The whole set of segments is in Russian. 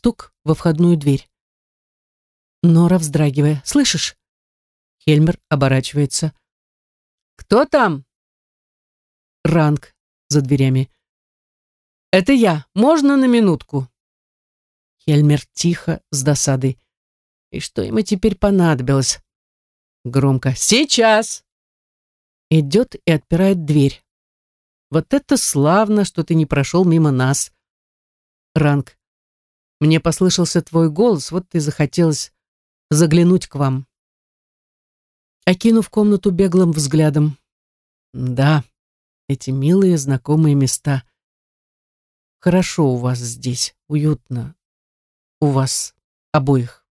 стук во входную дверь. Нора, вздрагивая. «Слышишь?» Хельмер оборачивается. «Кто там?» Ранг за дверями. «Это я. Можно на минутку?» Хельмер тихо, с досадой. «И что ему теперь понадобилось?» Громко. «Сейчас!» Идет и отпирает дверь. «Вот это славно, что ты не прошел мимо нас!» Ранг. «Мне послышался твой голос, вот ты захотелось заглянуть к вам». Окинув комнату беглым взглядом. «Да, эти милые знакомые места. Хорошо у вас здесь, уютно. У вас обоих».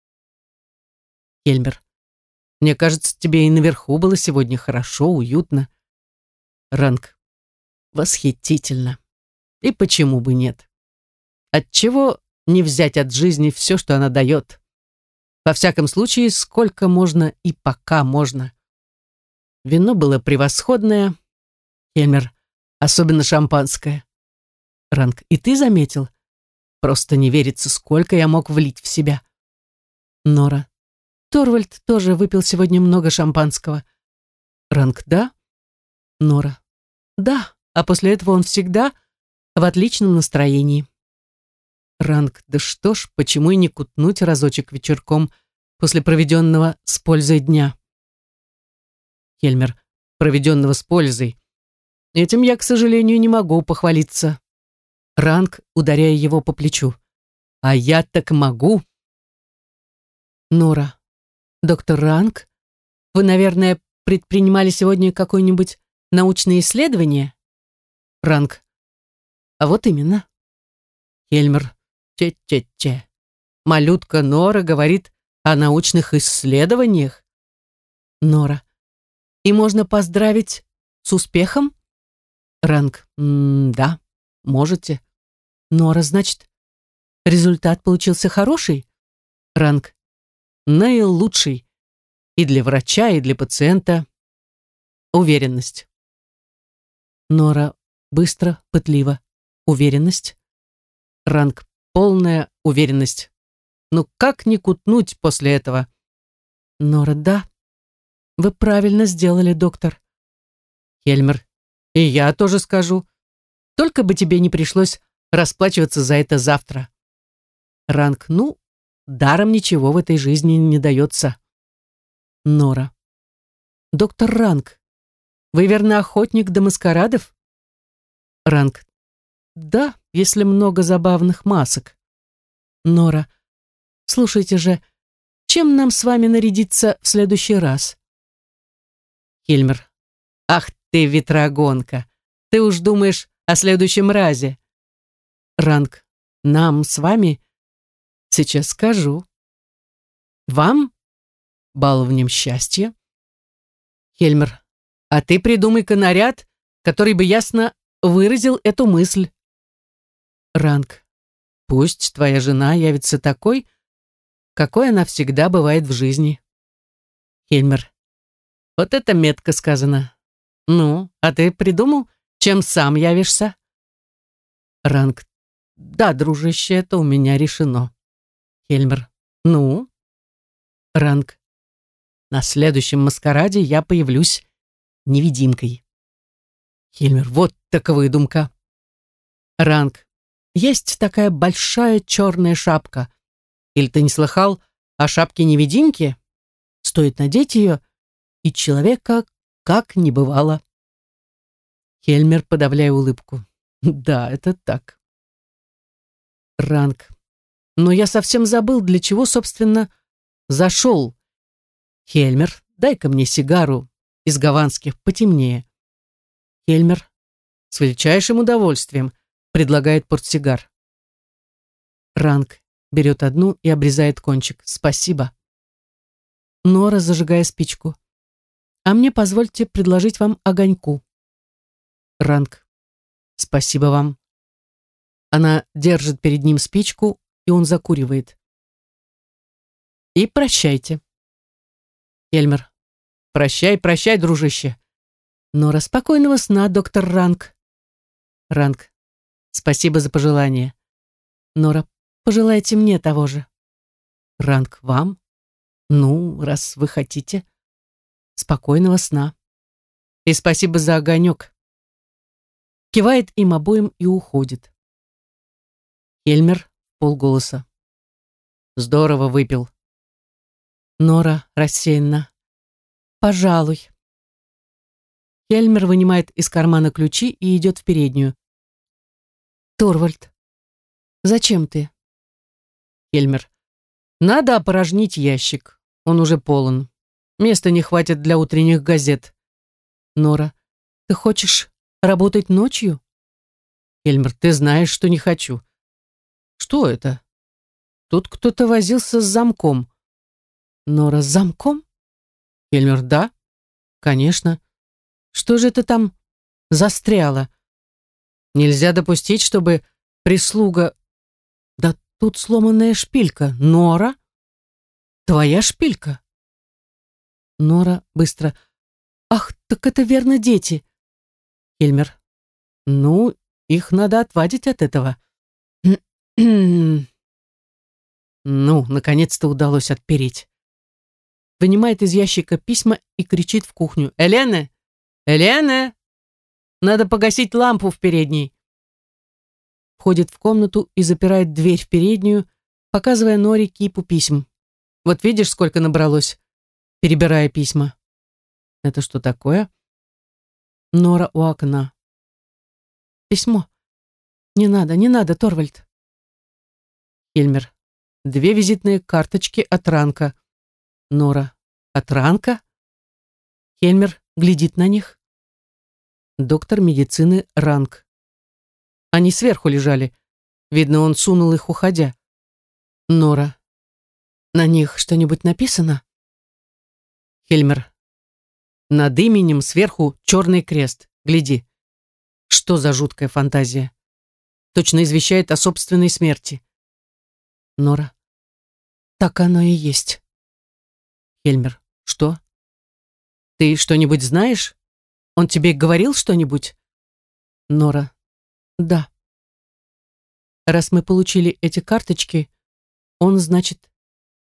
Хельмер. «Мне кажется, тебе и наверху было сегодня хорошо, уютно». Ранг. «Восхитительно. И почему бы нет? Отчего не взять от жизни все, что она дает?» Во всяком случае, сколько можно и пока можно. Вино было превосходное. Хельмер, особенно шампанское. Ранг, и ты заметил? Просто не верится, сколько я мог влить в себя. Нора. Торвальд тоже выпил сегодня много шампанского. Ранг, да? Нора. Да, а после этого он всегда в отличном настроении. Ранг, да что ж, почему и не кутнуть разочек вечерком после проведенного с пользой дня? Хельмер, проведенного с пользой. Этим я, к сожалению, не могу похвалиться. Ранг, ударяя его по плечу. А я так могу. Нора. Доктор Ранг, вы, наверное, предпринимали сегодня какое-нибудь научное исследование? Ранг. А вот именно. Хельмер. Че-че-че. Малютка Нора говорит о научных исследованиях. Нора. И можно поздравить с успехом? Ранг. М да, можете. Нора, значит, результат получился хороший? Ранг. Наилучший. И для врача, и для пациента. Уверенность. Нора быстро, пытливо. Уверенность. Ранг полная уверенность. Ну как не кутнуть после этого? Нора, да. Вы правильно сделали, доктор. Хельмер, и я тоже скажу. Только бы тебе не пришлось расплачиваться за это завтра. Ранг, ну, даром ничего в этой жизни не дается. Нора. Доктор Ранг, вы верно охотник до маскарадов? Ранг. Да, если много забавных масок. Нора. Слушайте же, чем нам с вами нарядиться в следующий раз? Хельмер. Ах ты, ветрогонка. Ты уж думаешь о следующем разе. Ранг. Нам с вами? Сейчас скажу. Вам? Баловнем счастья? Хельмер. А ты придумай-ка наряд, который бы ясно выразил эту мысль. Ранг. Пусть твоя жена явится такой, какой она всегда бывает в жизни. Хельмер. Вот это метко сказано. Ну, а ты придумал, чем сам явишься? Ранг. Да, дружище, это у меня решено. Хельмер. Ну? Ранг. На следующем маскараде я появлюсь невидимкой. Хельмер. Вот так выдумка. Ранг. Есть такая большая черная шапка. Или ты не слыхал о шапке-невидимке? Стоит надеть ее, и человека как не бывало. Хельмер, подавляя улыбку. Да, это так. Ранг. Но я совсем забыл, для чего, собственно, зашел. Хельмер, дай-ка мне сигару из гаванских потемнее. Хельмер, с величайшим удовольствием предлагает портсигар. Ранг берет одну и обрезает кончик. Спасибо. Нора, зажигая спичку. А мне позвольте предложить вам огоньку. Ранг. Спасибо вам. Она держит перед ним спичку, и он закуривает. И прощайте. Эльмер. Прощай, прощай, дружище. Нора, спокойного сна, доктор Ранг. Ранг. Спасибо за пожелание. Нора, Пожелайте мне того же. Ранг вам? Ну, раз вы хотите. Спокойного сна. И спасибо за огонек. Кивает им обоим и уходит. Хельмер полголоса. Здорово выпил. Нора рассеянно. Пожалуй. Хельмер вынимает из кармана ключи и идет в переднюю. Торвальд, зачем ты? Хельмер. Надо опорожнить ящик. Он уже полон. Места не хватит для утренних газет. Нора. Ты хочешь работать ночью? Хельмер. Ты знаешь, что не хочу. Что это? Тут кто-то возился с замком. Нора. С замком? Хельмер. Да. Конечно. Что же это там застряло? Нельзя допустить, чтобы прислуга... Да тут сломанная шпилька. Нора? Твоя шпилька? Нора быстро. Ах, так это верно дети. Хельмер. Ну, их надо отвадить от этого. ну, наконец-то удалось отпереть. Вынимает из ящика письма и кричит в кухню. «Элена! Элена! Надо погасить лампу в передней!» Входит в комнату и запирает дверь в переднюю, показывая Норе кипу писем. «Вот видишь, сколько набралось?» Перебирая письма. «Это что такое?» Нора у окна. «Письмо. Не надо, не надо, Торвальд». Хельмер. Две визитные карточки от Ранка. Нора. От Ранка? Хельмер глядит на них. Доктор медицины Ранг. Они сверху лежали. Видно, он сунул их, уходя. Нора. На них что-нибудь написано? Хельмер. Над именем сверху черный крест. Гляди. Что за жуткая фантазия? Точно извещает о собственной смерти. Нора. Так оно и есть. Хельмер. Что? Ты что-нибудь знаешь? Он тебе говорил что-нибудь? Нора. Да. Раз мы получили эти карточки, он, значит,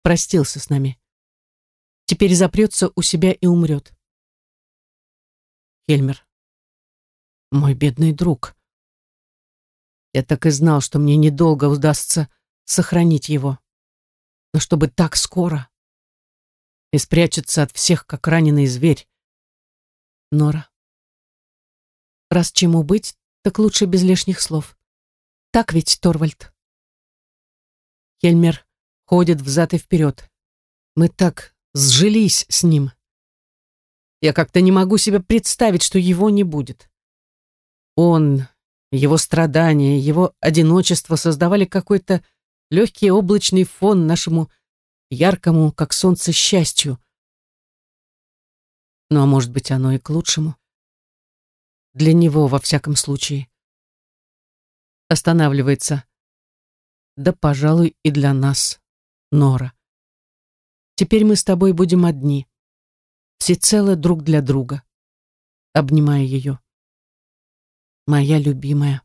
простился с нами. Теперь запрется у себя и умрет. Хельмер. Мой бедный друг. Я так и знал, что мне недолго удастся сохранить его. Но чтобы так скоро. И спрячется от всех, как раненый зверь. Нора. Раз чему быть, так лучше без лишних слов. Так ведь, Торвальд? Хельмер ходит взад и вперед. Мы так сжились с ним. Я как-то не могу себе представить, что его не будет. Он, его страдания, его одиночество создавали какой-то легкий облачный фон нашему яркому, как солнце, счастью. Ну, а может быть, оно и к лучшему. Для него, во всяком случае. Останавливается. Да, пожалуй, и для нас, Нора. Теперь мы с тобой будем одни. Всецело друг для друга. Обнимая ее. Моя любимая.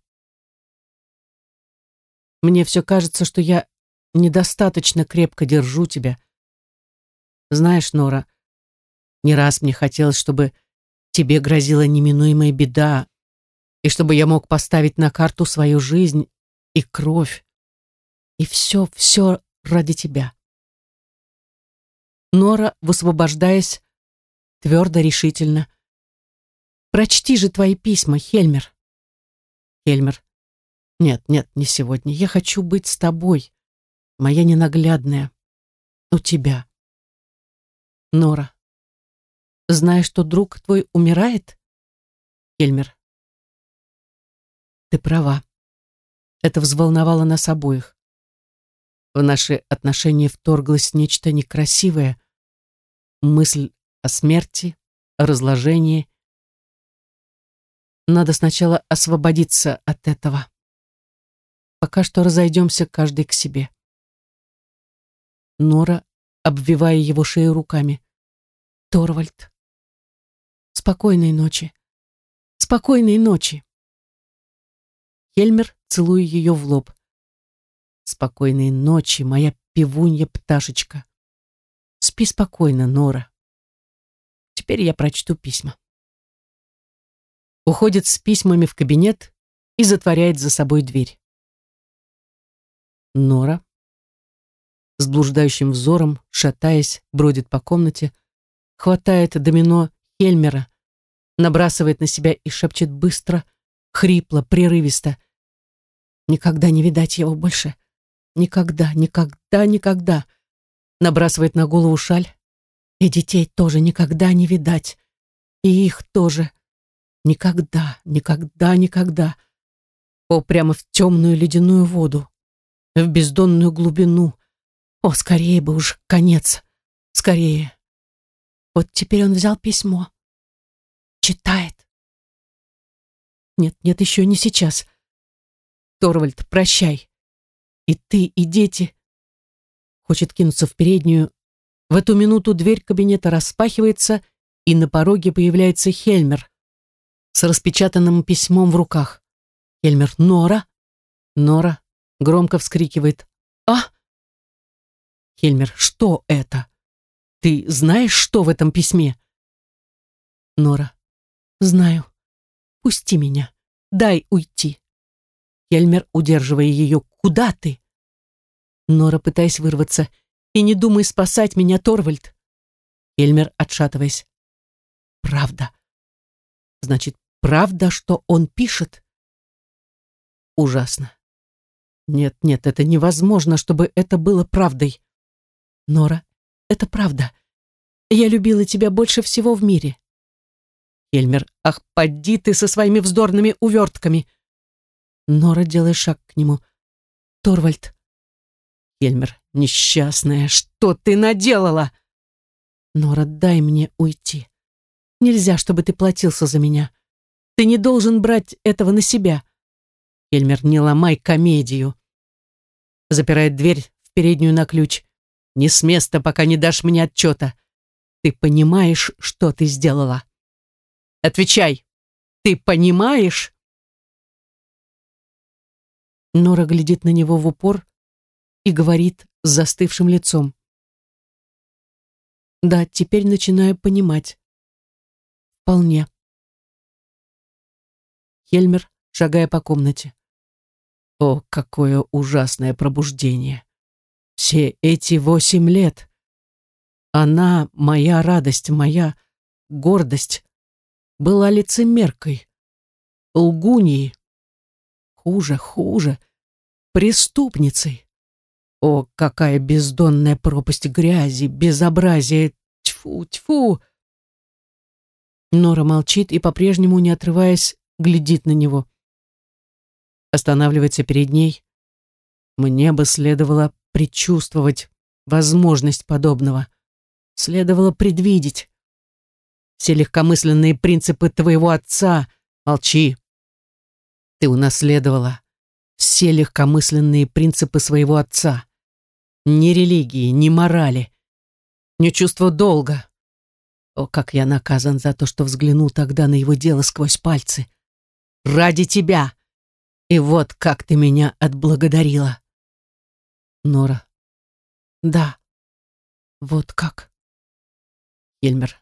Мне все кажется, что я недостаточно крепко держу тебя. Знаешь, Нора, не раз мне хотелось, чтобы тебе грозила неминуемая беда, и чтобы я мог поставить на карту свою жизнь и кровь. И все, все ради тебя. Нора, высвобождаясь, твердо, решительно. «Прочти же твои письма, Хельмер». Хельмер. Нет, нет, не сегодня. Я хочу быть с тобой, моя ненаглядная. У тебя. Нора. Знаешь, что друг твой умирает? Хельмер. Ты права. Это взволновало нас обоих. В наши отношения вторглось нечто некрасивое. Мысль о смерти, о разложении. Надо сначала освободиться от этого. Пока что разойдемся каждый к себе. Нора, обвивая его шею руками. Торвальд. Спокойной ночи. Спокойной ночи. Хельмер, целуя ее в лоб. Спокойной ночи, моя пивунья-пташечка. Спи спокойно, Нора. Теперь я прочту письма. Уходит с письмами в кабинет и затворяет за собой дверь. Нора с блуждающим взором, шатаясь, бродит по комнате, хватает домино Хельмера, набрасывает на себя и шепчет быстро, хрипло, прерывисто. «Никогда не видать его больше. Никогда, никогда, никогда!» Набрасывает на голову шаль. «И детей тоже никогда не видать. И их тоже. Никогда, никогда, никогда!» О, прямо в темную ледяную воду, в бездонную глубину. О, скорее бы уж конец. Скорее. Вот теперь он взял письмо. Читает. Нет, нет, еще не сейчас. Торвальд, прощай. И ты, и дети. Хочет кинуться в переднюю. В эту минуту дверь кабинета распахивается, и на пороге появляется Хельмер с распечатанным письмом в руках. Хельмер, Нора? Нора громко вскрикивает. А? Хельмер, что это? Ты знаешь, что в этом письме? Нора. Знаю. Пусти меня. Дай уйти. Хельмер, удерживая ее. Куда ты? Нора, пытаясь вырваться. И не думай спасать меня, Торвальд. Хельмер, отшатываясь. Правда. Значит, правда, что он пишет? Ужасно. Нет, нет, это невозможно, чтобы это было правдой. Нора, это правда. Я любила тебя больше всего в мире. Хельмер, ах, поди ты со своими вздорными увертками. Нора, делая шаг к нему. Торвальд. Хельмер, несчастная, что ты наделала? Нора, дай мне уйти. Нельзя, чтобы ты платился за меня. Ты не должен брать этого на себя. Хельмер, не ломай комедию. Запирает дверь в переднюю на ключ. Не с места, пока не дашь мне отчета. Ты понимаешь, что ты сделала? Отвечай. Ты понимаешь? Нора глядит на него в упор и говорит с застывшим лицом. Да, теперь начинаю понимать. Вполне. Хельмер, шагая по комнате. О, какое ужасное пробуждение! Все эти восемь лет. Она, моя радость, моя гордость, была лицемеркой, лгуньей, хуже, хуже, преступницей. О, какая бездонная пропасть грязи, безобразия, тьфу, тьфу! Нора молчит и, по-прежнему не отрываясь, глядит на него останавливается перед ней. Мне бы следовало предчувствовать возможность подобного. Следовало предвидеть. Все легкомысленные принципы твоего отца. Молчи. Ты унаследовала все легкомысленные принципы своего отца. Ни религии, ни морали, ни чувства долга. О, как я наказан за то, что взглянул тогда на его дело сквозь пальцы. Ради тебя, и вот как ты меня отблагодарила. Нора. Да. Вот как. Ельмер.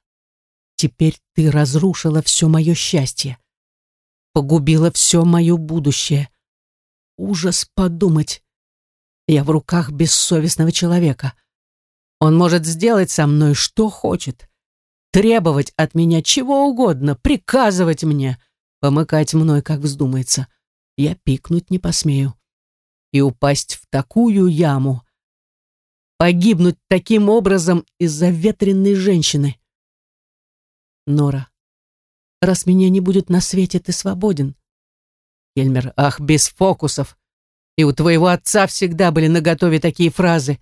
Теперь ты разрушила все мое счастье. Погубила все мое будущее. Ужас подумать. Я в руках бессовестного человека. Он может сделать со мной что хочет. Требовать от меня чего угодно, приказывать мне, помыкать мной, как вздумается я пикнуть не посмею. И упасть в такую яму. Погибнуть таким образом из-за ветренной женщины. Нора, раз меня не будет на свете, ты свободен. Хельмер, ах, без фокусов. И у твоего отца всегда были наготове такие фразы.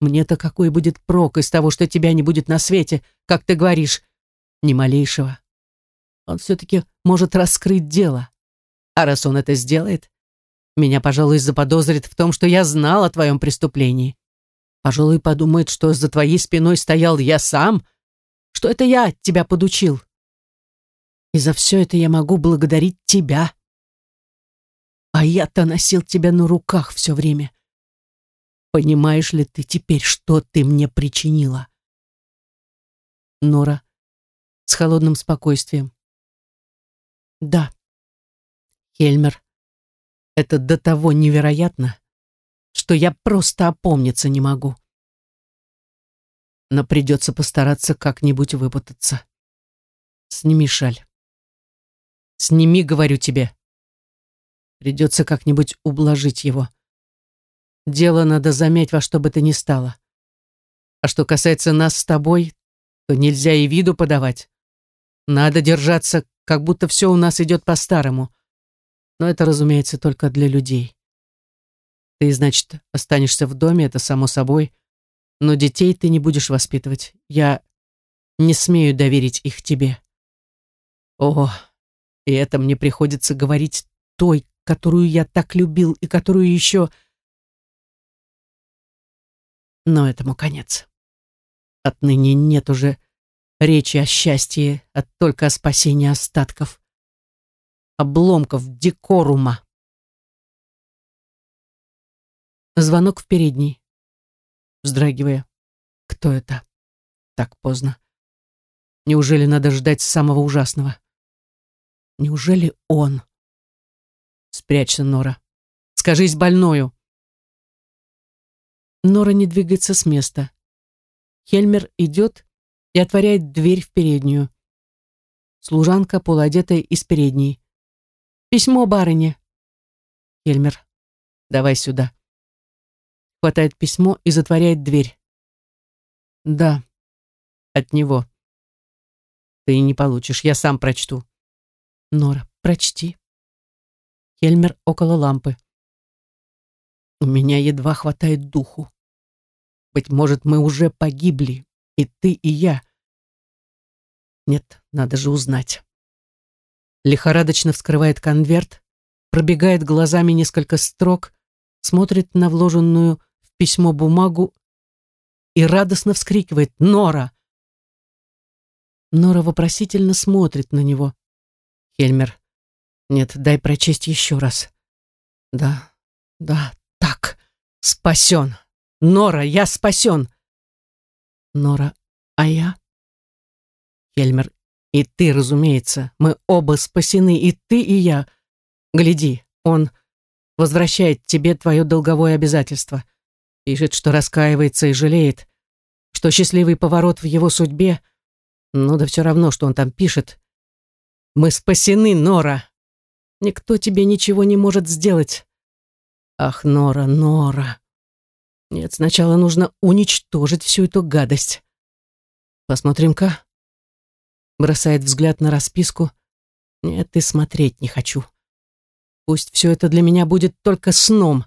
Мне-то какой будет прок из того, что тебя не будет на свете, как ты говоришь? Ни малейшего. Он все-таки может раскрыть дело. А раз он это сделает, меня, пожалуй, заподозрит в том, что я знал о твоем преступлении. Пожалуй, подумает, что за твоей спиной стоял я сам, что это я тебя подучил. И за все это я могу благодарить тебя. А я-то носил тебя на руках все время. Понимаешь ли ты теперь, что ты мне причинила? Нора с холодным спокойствием. Да. Хельмер, это до того невероятно, что я просто опомниться не могу. Но придется постараться как-нибудь выпутаться. Сними шаль. Сними, говорю тебе. Придется как-нибудь ублажить его. Дело надо замять во что бы то ни стало. А что касается нас с тобой, то нельзя и виду подавать. Надо держаться, как будто все у нас идет по-старому. Но это, разумеется, только для людей. Ты, значит, останешься в доме, это само собой, но детей ты не будешь воспитывать. Я не смею доверить их тебе. О, и это мне приходится говорить той, которую я так любил и которую еще... Но этому конец. Отныне нет уже речи о счастье, а только о спасении остатков. Обломков декорума. Звонок в передней. Вздрагивая. Кто это? Так поздно. Неужели надо ждать самого ужасного? Неужели он? Спрячься, Нора. Скажись больною. Нора не двигается с места. Хельмер идет и отворяет дверь в переднюю. Служанка, полуодетая из передней. «Письмо барыне». Хельмер, давай сюда. Хватает письмо и затворяет дверь. Да, от него. Ты не получишь, я сам прочту. Нора, прочти. Хельмер около лампы. У меня едва хватает духу. Быть может, мы уже погибли, и ты, и я. Нет, надо же узнать. Лихорадочно вскрывает конверт, пробегает глазами несколько строк, смотрит на вложенную в письмо бумагу и радостно вскрикивает «Нора!». Нора вопросительно смотрит на него. Хельмер. «Нет, дай прочесть еще раз». «Да, да, так, спасен!» Нора, я спасен. Нора, а я? Хельмер, и ты, разумеется. Мы оба спасены, и ты, и я. Гляди, он возвращает тебе твое долговое обязательство. Пишет, что раскаивается и жалеет, что счастливый поворот в его судьбе. Ну да все равно, что он там пишет. Мы спасены, Нора. Никто тебе ничего не может сделать. Ах, Нора, Нора. Нет, сначала нужно уничтожить всю эту гадость. Посмотрим-ка. Бросает взгляд на расписку. Нет, и смотреть не хочу. Пусть все это для меня будет только сном.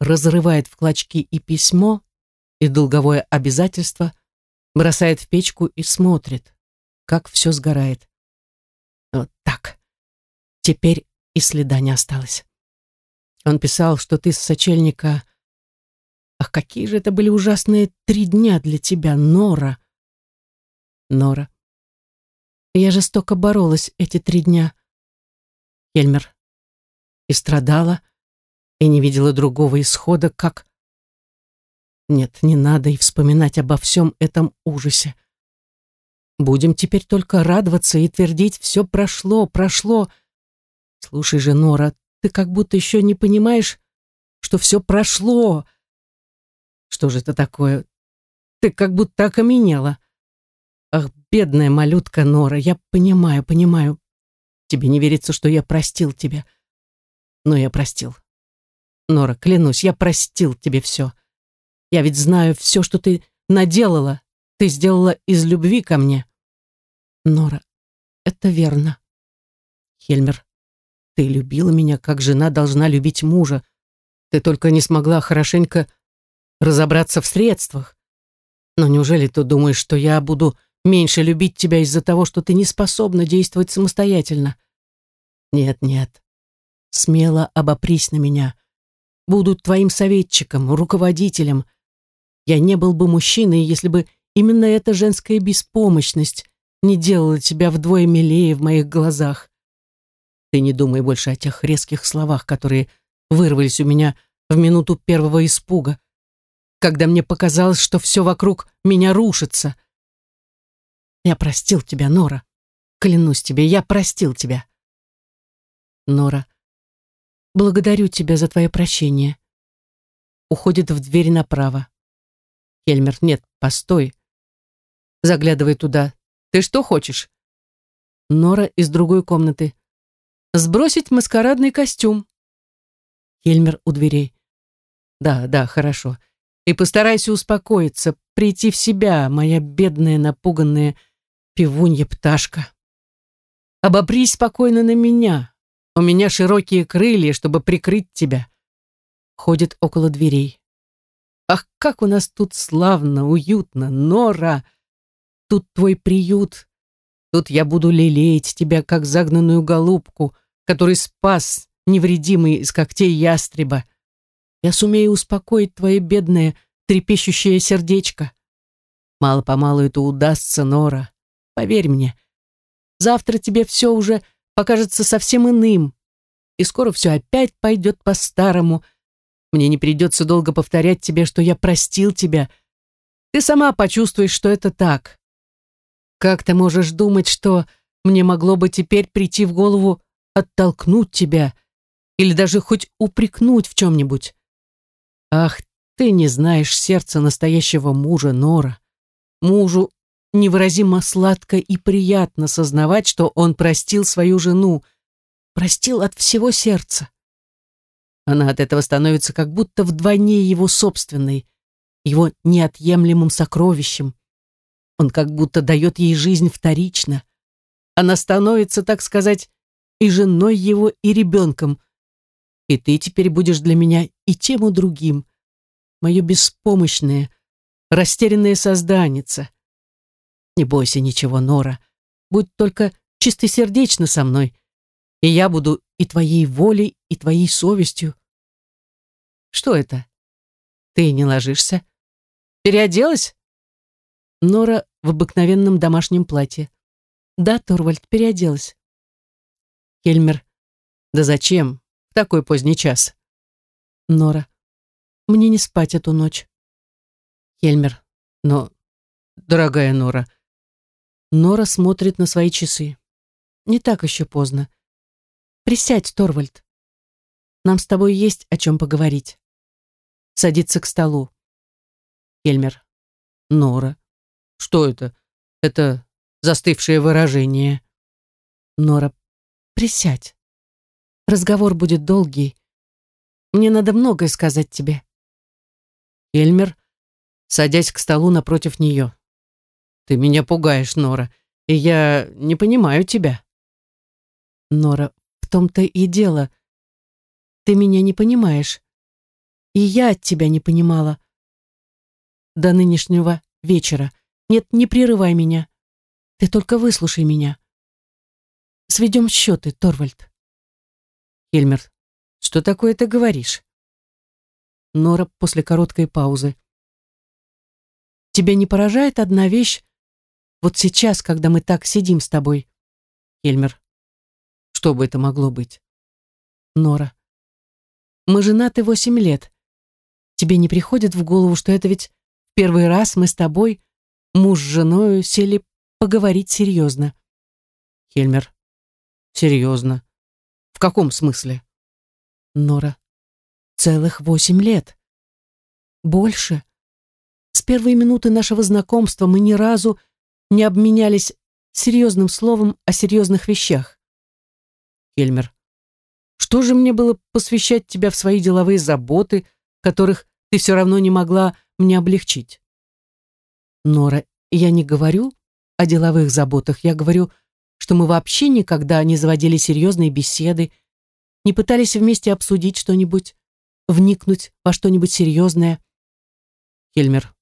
Разрывает в клочки и письмо, и долговое обязательство, бросает в печку и смотрит, как все сгорает. Вот так. Теперь и следа не осталось. Он писал, что ты с сочельника Ах, какие же это были ужасные три дня для тебя, Нора. Нора. Я жестоко боролась эти три дня. Хельмер. И страдала, и не видела другого исхода, как... Нет, не надо и вспоминать обо всем этом ужасе. Будем теперь только радоваться и твердить «все прошло, прошло». Слушай же, Нора, ты как будто еще не понимаешь, что все прошло, что же это такое? Ты как будто окаменела. Ах, бедная малютка Нора, я понимаю, понимаю. Тебе не верится, что я простил тебя. Но я простил. Нора, клянусь, я простил тебе все. Я ведь знаю все, что ты наделала. Ты сделала из любви ко мне. Нора, это верно. Хельмер, ты любила меня, как жена должна любить мужа. Ты только не смогла хорошенько разобраться в средствах. Но неужели ты думаешь, что я буду меньше любить тебя из-за того, что ты не способна действовать самостоятельно? Нет, нет. Смело обопрись на меня. Буду твоим советчиком, руководителем. Я не был бы мужчиной, если бы именно эта женская беспомощность не делала тебя вдвое милее в моих глазах. Ты не думай больше о тех резких словах, которые вырвались у меня в минуту первого испуга, когда мне показалось, что все вокруг меня рушится. Я простил тебя, Нора. Клянусь тебе, я простил тебя. Нора, благодарю тебя за твое прощение. Уходит в дверь направо. Хельмер, нет, постой. Заглядывай туда. Ты что хочешь? Нора из другой комнаты. Сбросить маскарадный костюм. Хельмер у дверей. Да, да, хорошо. И постарайся успокоиться, прийти в себя, моя бедная, напуганная пивунья-пташка. Обопрись спокойно на меня. У меня широкие крылья, чтобы прикрыть тебя. Ходит около дверей. Ах, как у нас тут славно, уютно, Нора! Тут твой приют. Тут я буду лелеять тебя, как загнанную голубку, который спас невредимый из когтей ястреба. Я сумею успокоить твое бедное, трепещущее сердечко. Мало-помалу это удастся, Нора. Поверь мне. Завтра тебе все уже покажется совсем иным. И скоро все опять пойдет по-старому. Мне не придется долго повторять тебе, что я простил тебя. Ты сама почувствуешь, что это так. Как ты можешь думать, что мне могло бы теперь прийти в голову оттолкнуть тебя или даже хоть упрекнуть в чем-нибудь? Ах, ты не знаешь сердца настоящего мужа, Нора. Мужу невыразимо сладко и приятно сознавать, что он простил свою жену, простил от всего сердца. Она от этого становится как будто вдвойне его собственной, его неотъемлемым сокровищем. Он как будто дает ей жизнь вторично. Она становится, так сказать, и женой его, и ребенком. И ты теперь будешь для меня и тем, и другим. Мое беспомощное, растерянное созданица. Не бойся ничего, Нора. Будь только чистосердечно со мной, и я буду и твоей волей, и твоей совестью. Что это? Ты не ложишься? Переоделась? Нора в обыкновенном домашнем платье. Да, Торвальд, переоделась. Хельмер. Да зачем? В такой поздний час. Нора. Мне не спать эту ночь. Хельмер. Но, дорогая Нора. Нора смотрит на свои часы. Не так еще поздно. Присядь, Торвальд. Нам с тобой есть о чем поговорить. Садится к столу. Хельмер. Нора. Что это? Это застывшее выражение. Нора, присядь. Разговор будет долгий. Мне надо многое сказать тебе. Эльмер, садясь к столу напротив нее. Ты меня пугаешь, Нора, и я не понимаю тебя. Нора, в том-то и дело. Ты меня не понимаешь. И я от тебя не понимала. До нынешнего вечера. Нет, не прерывай меня. Ты только выслушай меня. Сведем счеты, Торвальд. Хельмер, что такое ты говоришь? Нора после короткой паузы. Тебя не поражает одна вещь вот сейчас, когда мы так сидим с тобой? Хельмер, что бы это могло быть? Нора, мы женаты восемь лет. Тебе не приходит в голову, что это ведь первый раз мы с тобой муж с женой сели поговорить серьезно. Хельмер. Серьезно. В каком смысле? Нора. Целых восемь лет. Больше. С первой минуты нашего знакомства мы ни разу не обменялись серьезным словом о серьезных вещах. Хельмер. Что же мне было посвящать тебя в свои деловые заботы, которых ты все равно не могла мне облегчить? Нора, я не говорю о деловых заботах, я говорю, что мы вообще никогда не заводили серьезные беседы, не пытались вместе обсудить что-нибудь, вникнуть во что-нибудь серьезное. Хельмер,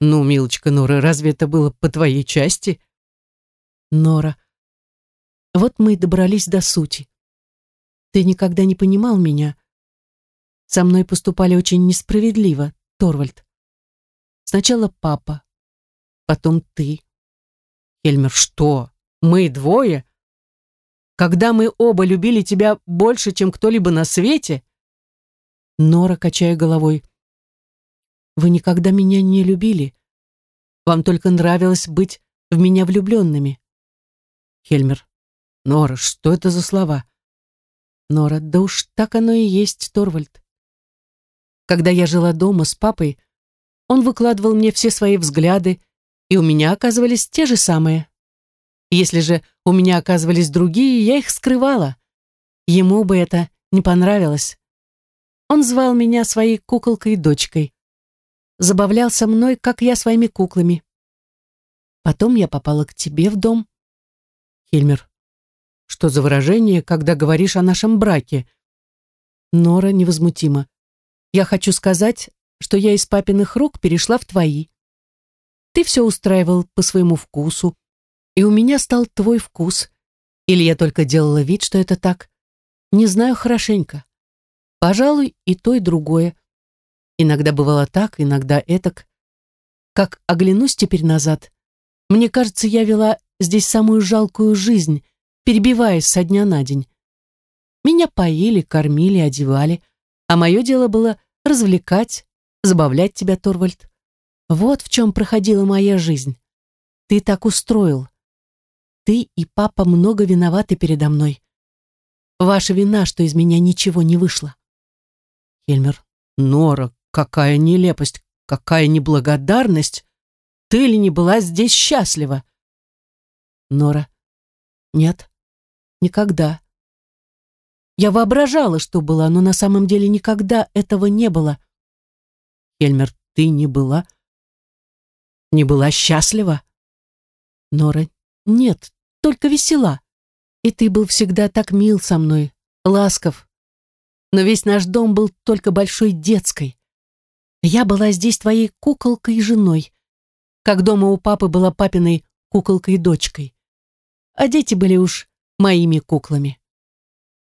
ну, милочка Нора, разве это было по твоей части? Нора, вот мы и добрались до сути. Ты никогда не понимал меня. Со мной поступали очень несправедливо, Торвальд. Сначала папа, потом ты. Хельмер, что? Мы двое? Когда мы оба любили тебя больше, чем кто-либо на свете? Нора, качая головой. Вы никогда меня не любили. Вам только нравилось быть в меня влюбленными. Хельмер. Нора, что это за слова? Нора, да уж так оно и есть, Торвальд. Когда я жила дома с папой, он выкладывал мне все свои взгляды, и у меня оказывались те же самые. Если же у меня оказывались другие, я их скрывала. Ему бы это не понравилось. Он звал меня своей куколкой-дочкой. Забавлялся мной, как я своими куклами. Потом я попала к тебе в дом. Хельмер, что за выражение, когда говоришь о нашем браке? Нора невозмутима. Я хочу сказать, что я из папиных рук перешла в твои. Ты все устраивал по своему вкусу, и у меня стал твой вкус. Или я только делала вид, что это так. Не знаю хорошенько. Пожалуй, и то, и другое. Иногда бывало так, иногда этак. Как оглянусь теперь назад, мне кажется, я вела здесь самую жалкую жизнь, перебиваясь со дня на день. Меня поили, кормили, одевали, а мое дело было развлекать, забавлять тебя, Торвальд. Вот в чем проходила моя жизнь. Ты так устроил. Ты и папа много виноваты передо мной. Ваша вина, что из меня ничего не вышло. Хельмер, Нора, какая нелепость, какая неблагодарность. Ты ли не была здесь счастлива? Нора, нет, никогда. Я воображала, что была, но на самом деле никогда этого не было. Хельмер, ты не была? Не была счастлива? Нора, нет, только весела. И ты был всегда так мил со мной, ласков. Но весь наш дом был только большой детской. Я была здесь твоей куколкой и женой, как дома у папы была папиной куколкой-дочкой. А дети были уж моими куклами.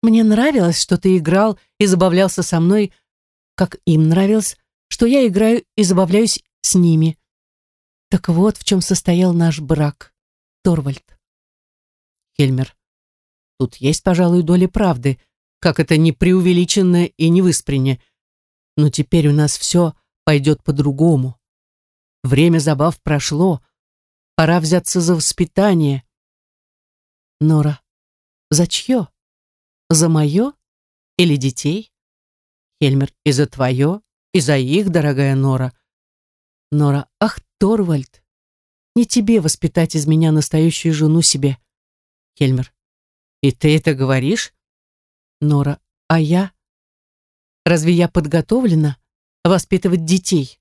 Мне нравилось, что ты играл и забавлялся со мной, как им нравилось, что я играю и забавляюсь с ними. Так вот в чем состоял наш брак, Торвальд. Хельмер. Тут есть, пожалуй, доля правды, как это не преувеличенно и не выспренне. Но теперь у нас все пойдет по-другому. Время забав прошло, пора взяться за воспитание. Нора. За чье? За мое или детей? Хельмер, и за твое, и за их, дорогая Нора. Нора, ах, Торвальд, не тебе воспитать из меня настоящую жену себе. Хельмер, и ты это говоришь? Нора, а я? Разве я подготовлена воспитывать детей?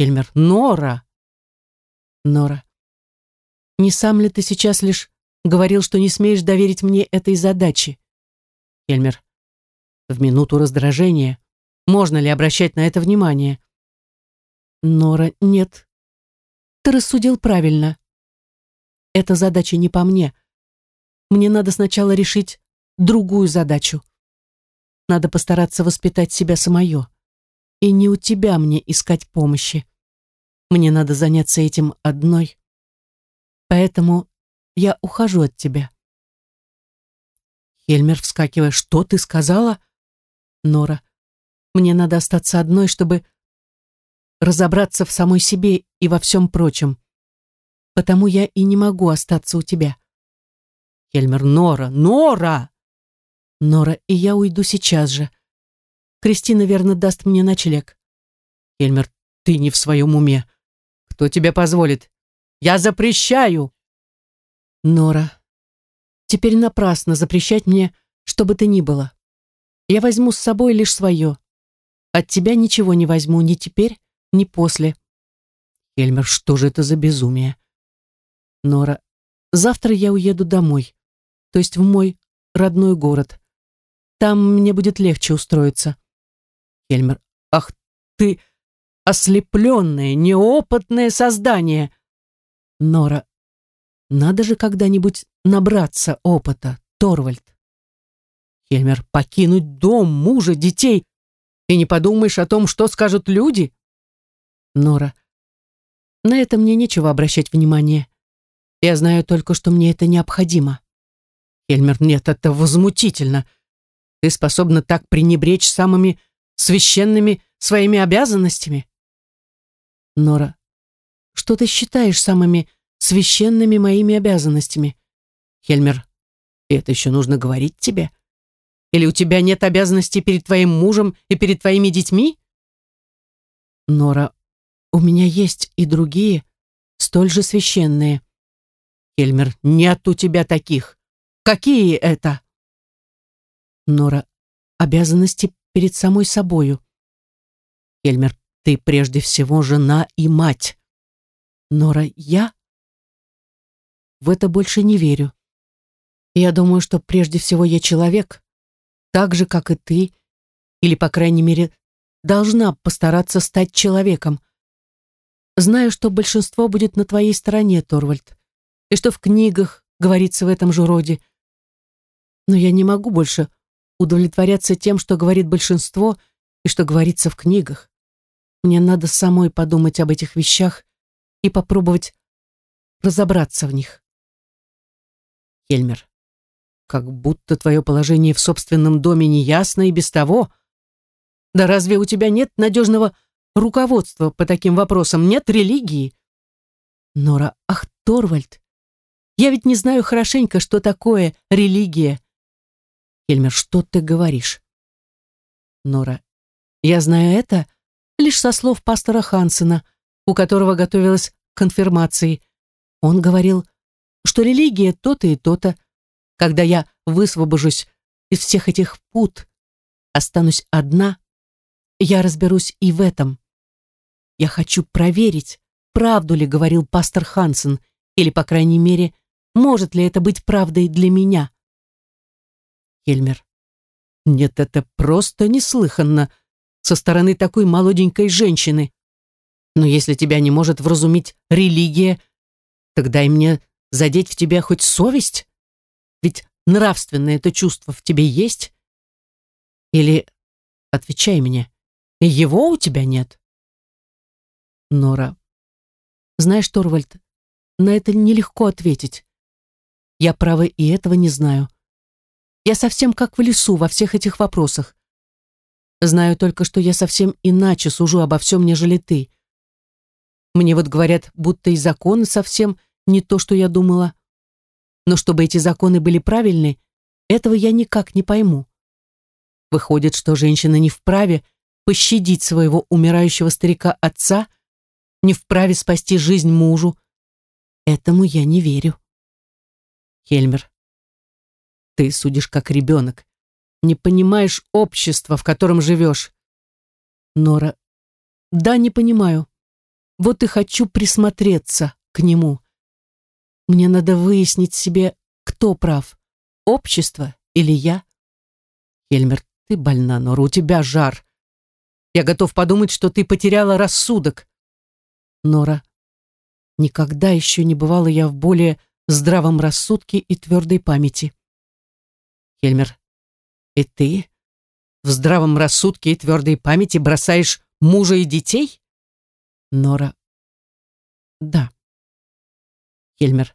Хельмер, Нора! Нора, не сам ли ты сейчас лишь говорил, что не смеешь доверить мне этой задачи? Хельмер. В минуту раздражения. Можно ли обращать на это внимание? Нора, нет. Ты рассудил правильно. Эта задача не по мне. Мне надо сначала решить другую задачу. Надо постараться воспитать себя самое. И не у тебя мне искать помощи. Мне надо заняться этим одной. Поэтому я ухожу от тебя. Хельмер, вскакивая, что ты сказала? Нора, мне надо остаться одной, чтобы разобраться в самой себе и во всем прочем. Потому я и не могу остаться у тебя. Хельмер, Нора, Нора! Нора, и я уйду сейчас же. Кристина верно даст мне ночлег. Хельмер, ты не в своем уме. Кто тебе позволит? Я запрещаю. Нора, Теперь напрасно запрещать мне, что бы то ни было. Я возьму с собой лишь свое. От тебя ничего не возьму ни теперь, ни после. Эльмер, что же это за безумие? Нора, завтра я уеду домой, то есть в мой родной город. Там мне будет легче устроиться. Эльмер, ах ты, ослепленное, неопытное создание. Нора, надо же когда-нибудь набраться опыта, Торвальд. Хельмер, покинуть дом, мужа, детей. И не подумаешь о том, что скажут люди? Нора, на это мне нечего обращать внимание. Я знаю только, что мне это необходимо. Хельмер, нет, это возмутительно. Ты способна так пренебречь самыми священными своими обязанностями? Нора, что ты считаешь самыми священными моими обязанностями? Хельмер, это еще нужно говорить тебе? Или у тебя нет обязанностей перед твоим мужем и перед твоими детьми? Нора, у меня есть и другие, столь же священные. Хельмер, нет у тебя таких. Какие это? Нора, обязанности перед самой собою. Хельмер, ты прежде всего жена и мать. Нора, я? В это больше не верю. Я думаю, что прежде всего я человек, так же, как и ты, или, по крайней мере, должна постараться стать человеком. Знаю, что большинство будет на твоей стороне, Торвальд, и что в книгах говорится в этом же роде. Но я не могу больше удовлетворяться тем, что говорит большинство и что говорится в книгах. Мне надо самой подумать об этих вещах и попробовать разобраться в них. Хельмер, как будто твое положение в собственном доме не ясно и без того. Да разве у тебя нет надежного руководства по таким вопросам, нет религии? Нора, ах, Торвальд, я ведь не знаю хорошенько, что такое религия. Хельмер, что ты говоришь? Нора, я знаю это лишь со слов пастора Хансена, у которого готовилась к конфирмации. Он говорил, что религия то-то и то-то, когда я высвобожусь из всех этих пут, останусь одна, я разберусь и в этом. Я хочу проверить, правду ли говорил пастор Хансен, или, по крайней мере, может ли это быть правдой для меня. Хельмер. Нет, это просто неслыханно со стороны такой молоденькой женщины. Но если тебя не может вразумить религия, тогда и мне задеть в тебя хоть совесть. Ведь нравственное это чувство в тебе есть? Или, отвечай мне, его у тебя нет? Нора. Знаешь, Торвальд, на это нелегко ответить. Я, право, и этого не знаю. Я совсем как в лесу во всех этих вопросах. Знаю только, что я совсем иначе сужу обо всем, нежели ты. Мне вот говорят, будто и законы совсем не то, что я думала. Но чтобы эти законы были правильны, этого я никак не пойму. Выходит, что женщина не вправе пощадить своего умирающего старика-отца, не вправе спасти жизнь мужу. Этому я не верю. Хельмер, ты судишь как ребенок, не понимаешь общества, в котором живешь. Нора, да, не понимаю. Вот и хочу присмотреться к нему. Мне надо выяснить себе, кто прав, общество или я. Хельмер, ты больна, Нора, у тебя жар. Я готов подумать, что ты потеряла рассудок. Нора, никогда еще не бывала я в более здравом рассудке и твердой памяти. Хельмер, и ты в здравом рассудке и твердой памяти бросаешь мужа и детей? Нора, да. Хельмер.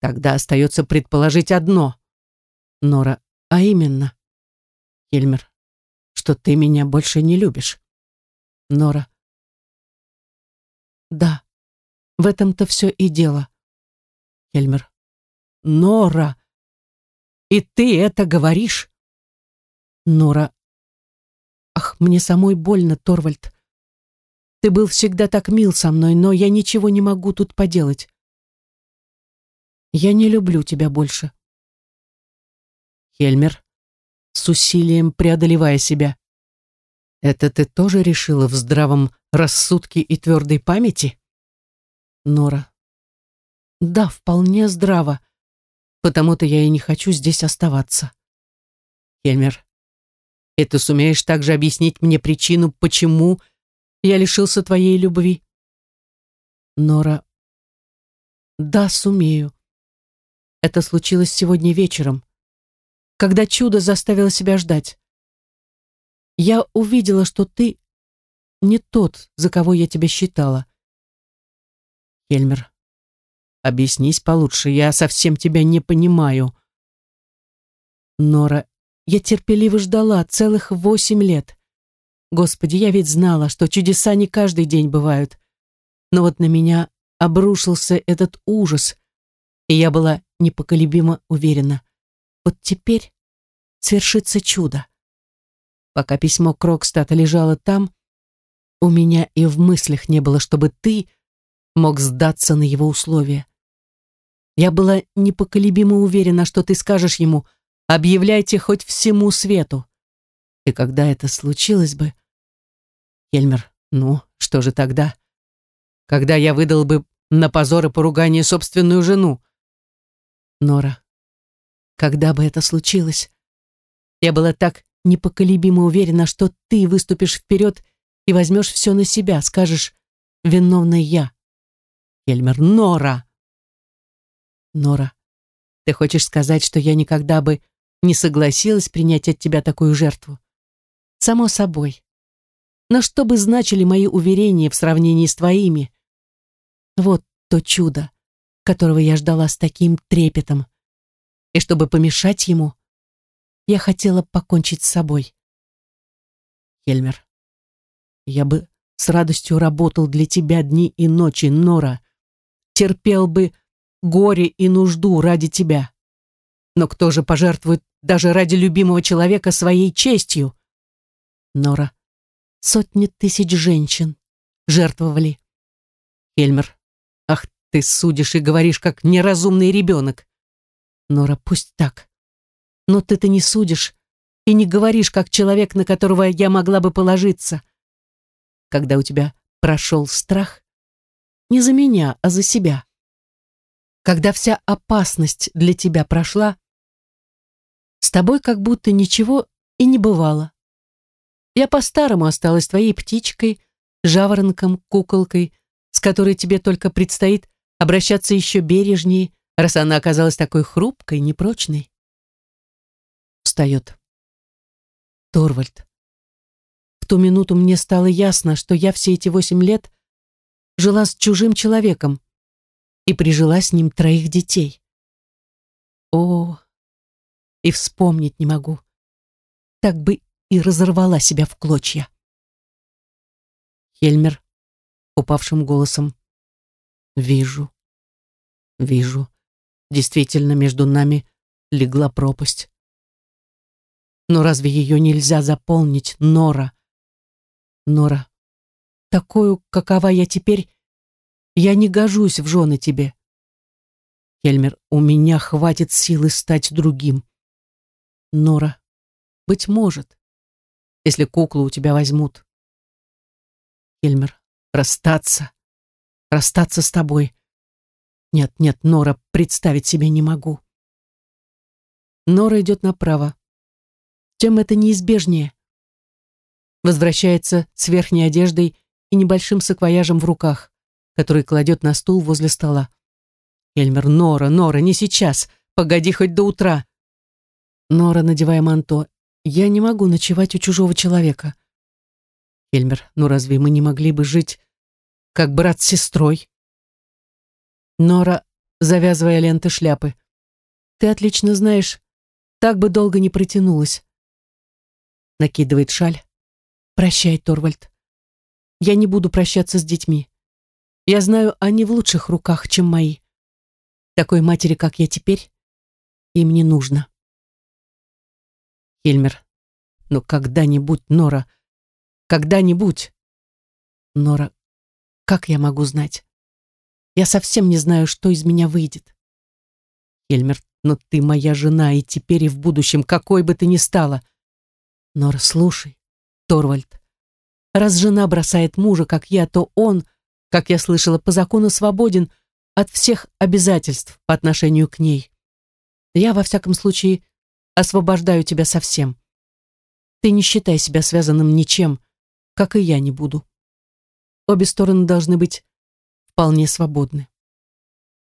Тогда остается предположить одно. Нора. А именно. Хельмер. Что ты меня больше не любишь. Нора. Да. В этом-то все и дело. Хельмер. Нора. И ты это говоришь? Нора. Ах, мне самой больно, Торвальд. Ты был всегда так мил со мной, но я ничего не могу тут поделать. Я не люблю тебя больше. Хельмер, с усилием преодолевая себя. Это ты тоже решила в здравом рассудке и твердой памяти? Нора. Да, вполне здраво. Потому-то я и не хочу здесь оставаться. Хельмер. И ты сумеешь также объяснить мне причину, почему я лишился твоей любви? Нора. Да, сумею. Это случилось сегодня вечером, когда чудо заставило себя ждать. Я увидела, что ты не тот, за кого я тебя считала. Хельмер, объяснись получше, я совсем тебя не понимаю. Нора, я терпеливо ждала целых восемь лет. Господи, я ведь знала, что чудеса не каждый день бывают. Но вот на меня обрушился этот ужас, и я была непоколебимо уверена. Вот теперь свершится чудо. Пока письмо Крокстата лежало там, у меня и в мыслях не было, чтобы ты мог сдаться на его условия. Я была непоколебимо уверена, что ты скажешь ему «объявляйте хоть всему свету». И когда это случилось бы... Хельмер, ну, что же тогда? Когда я выдал бы на позор и поругание собственную жену? Нора, когда бы это случилось? Я была так непоколебимо уверена, что ты выступишь вперед и возьмешь все на себя, скажешь «виновна я». Хельмер, Нора! Нора, ты хочешь сказать, что я никогда бы не согласилась принять от тебя такую жертву? Само собой. Но что бы значили мои уверения в сравнении с твоими? Вот то чудо, которого я ждала с таким трепетом. И чтобы помешать ему, я хотела покончить с собой. Хельмер, я бы с радостью работал для тебя дни и ночи, Нора. Терпел бы горе и нужду ради тебя. Но кто же пожертвует даже ради любимого человека своей честью? Нора, сотни тысяч женщин жертвовали. Хельмер, ах, ты судишь и говоришь, как неразумный ребенок. Нора, пусть так. Но ты-то не судишь и не говоришь, как человек, на которого я могла бы положиться. Когда у тебя прошел страх, не за меня, а за себя когда вся опасность для тебя прошла, с тобой как будто ничего и не бывало. Я по-старому осталась твоей птичкой, жаворонком, куколкой, с которой тебе только предстоит обращаться еще бережнее, раз она оказалась такой хрупкой, непрочной. Встает. Торвальд. В ту минуту мне стало ясно, что я все эти восемь лет жила с чужим человеком, и прижила с ним троих детей. О, и вспомнить не могу. Так бы и разорвала себя в клочья. Хельмер упавшим голосом. Вижу, вижу. Действительно, между нами легла пропасть. Но разве ее нельзя заполнить, Нора? Нора, такую, какова я теперь, я не гожусь в жены тебе. Хельмер, у меня хватит силы стать другим. Нора, быть может, если куклу у тебя возьмут. Хельмер, расстаться, расстаться с тобой. Нет, нет, Нора, представить себе не могу. Нора идет направо. Тем это неизбежнее. Возвращается с верхней одеждой и небольшим саквояжем в руках который кладет на стул возле стола. Эльмер, Нора, Нора, не сейчас. Погоди хоть до утра. Нора, надевая манто, я не могу ночевать у чужого человека. Эльмер, ну разве мы не могли бы жить как брат с сестрой? Нора, завязывая ленты шляпы. Ты отлично знаешь, так бы долго не протянулась. Накидывает шаль. Прощай, Торвальд. Я не буду прощаться с детьми. Я знаю, они в лучших руках, чем мои. Такой матери, как я теперь, им не нужно. Хельмер, ну когда-нибудь, Нора, когда-нибудь. Нора, как я могу знать? Я совсем не знаю, что из меня выйдет. Хельмер, но ты моя жена, и теперь и в будущем, какой бы ты ни стала. Нора, слушай, Торвальд, раз жена бросает мужа, как я, то он как я слышала, по закону свободен от всех обязательств по отношению к ней. Я, во всяком случае, освобождаю тебя совсем. Ты не считай себя связанным ничем, как и я не буду. Обе стороны должны быть вполне свободны.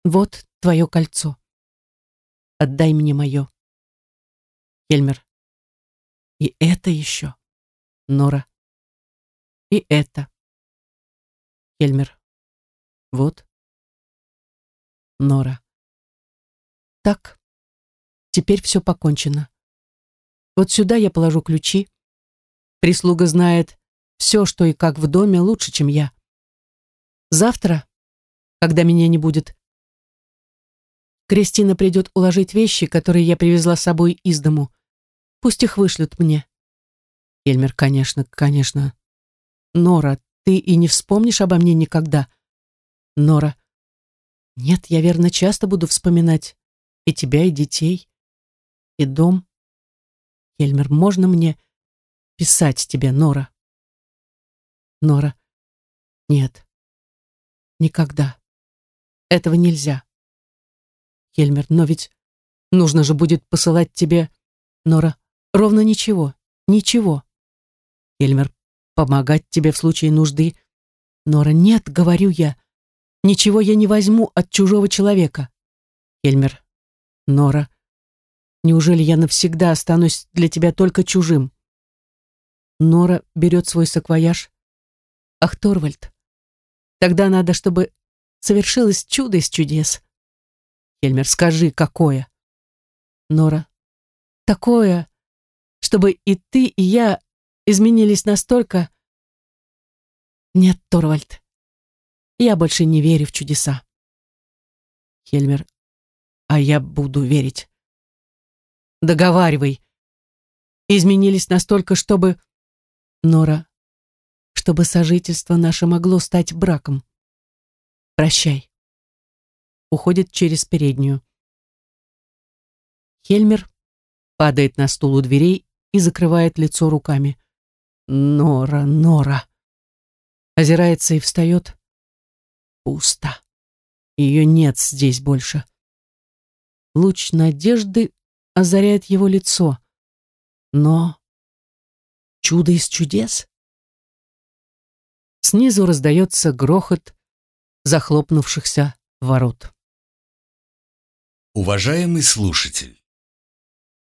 Вот твое кольцо. Отдай мне мое. Хельмер. И это еще. Нора. И это. Хельмер. Вот. Нора. Так. Теперь все покончено. Вот сюда я положу ключи. Прислуга знает все, что и как в доме, лучше, чем я. Завтра, когда меня не будет, Кристина придет уложить вещи, которые я привезла с собой из дому. Пусть их вышлют мне. Эльмер, конечно, конечно. Нора, ты и не вспомнишь обо мне никогда. Нора. Нет, я, верно, часто буду вспоминать и тебя, и детей, и дом. Эльмер, можно мне писать тебе, Нора? Нора. Нет. Никогда. Этого нельзя. Хельмер, но ведь нужно же будет посылать тебе... Нора, ровно ничего, ничего. Хельмер, помогать тебе в случае нужды. Нора, нет, говорю я. Ничего я не возьму от чужого человека. Хельмер, Нора, неужели я навсегда останусь для тебя только чужим? Нора берет свой саквояж. Ах, Торвальд, тогда надо, чтобы совершилось чудо из чудес. Хельмер, скажи, какое? Нора. Такое, чтобы и ты, и я изменились настолько... Нет, Торвальд, я больше не верю в чудеса. Хельмер. А я буду верить. Договаривай. Изменились настолько, чтобы... Нора. Чтобы сожительство наше могло стать браком. Прощай уходит через переднюю. Хельмер падает на стул у дверей и закрывает лицо руками. Нора, Нора. Озирается и встает. Пусто. Ее нет здесь больше. Луч надежды озаряет его лицо. Но чудо из чудес. Снизу раздается грохот захлопнувшихся ворот. Уважаемый слушатель,